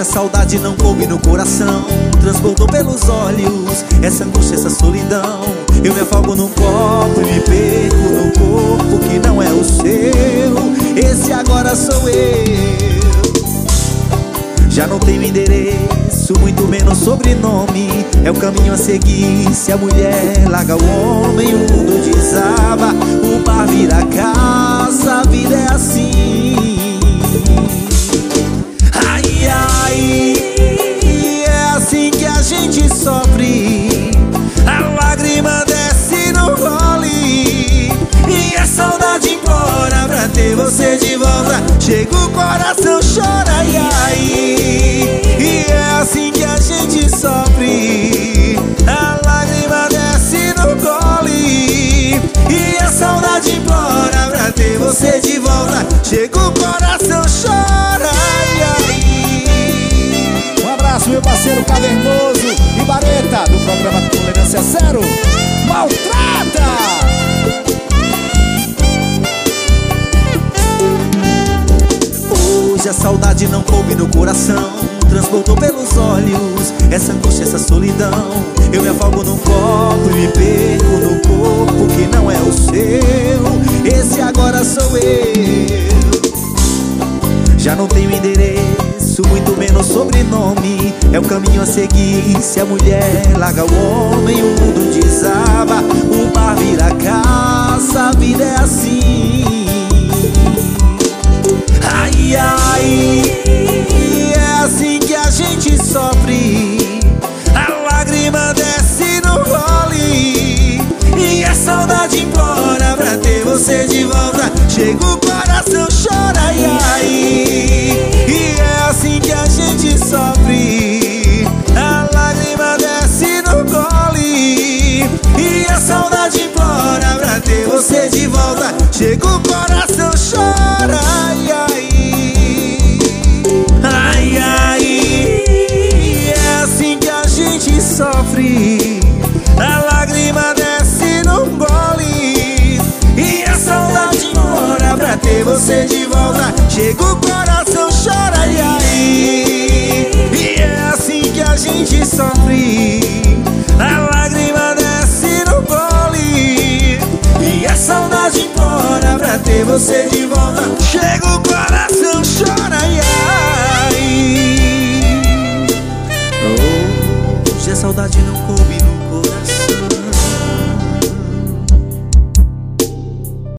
A saudade não coube no coração. Transbordou pelos olhos Essa angústia, essa solidão. Eu me afogo num copo e me perco no corpo que não é o seu. Esse agora sou eu. Já não tenho endereço, muito menos sobrenome. É o caminho a seguir Se a mulher larga o homem, o mundo desaba O bar vira casa, gole E a saudade implora pra ter você de volta. Chega o coração, chora, e aí? E é assim que a gente sofre. A lágrima desce no gole E a saudade implora pra ter você de volta. Chega o coração, chora, e aí? Um abraço, meu parceiro cavernoso Bareta, do programa Tolerância Zero, maltrata! Hoje a saudade não coube no coração. Transportou pelos olhos Essa angústia, essa solidão. Eu me afogo num copo e me perco no corpo que não é o seu. Esse agora sou eu. Já não tenho endereço muito menos sobrenome. É o caminho a seguir Se a mulher larga o homem O mundo desaba. O bar Chega o coração, chora, ai, ai assim que a gente sofre. A lágrima desce no gole E a saudade implora pra ter você de volta. Chega o coração, chora, ai, ai Ai, ai É assim que a gente sofre. A lágrima desce você de volta. Chega o coração, chora, ai, ai e é assim que a gente sofre. A lágrima desce no gole. E a saudade implora pra ter você de volta. Chega o coração, chora, ai, ai Hoje a saudade não coube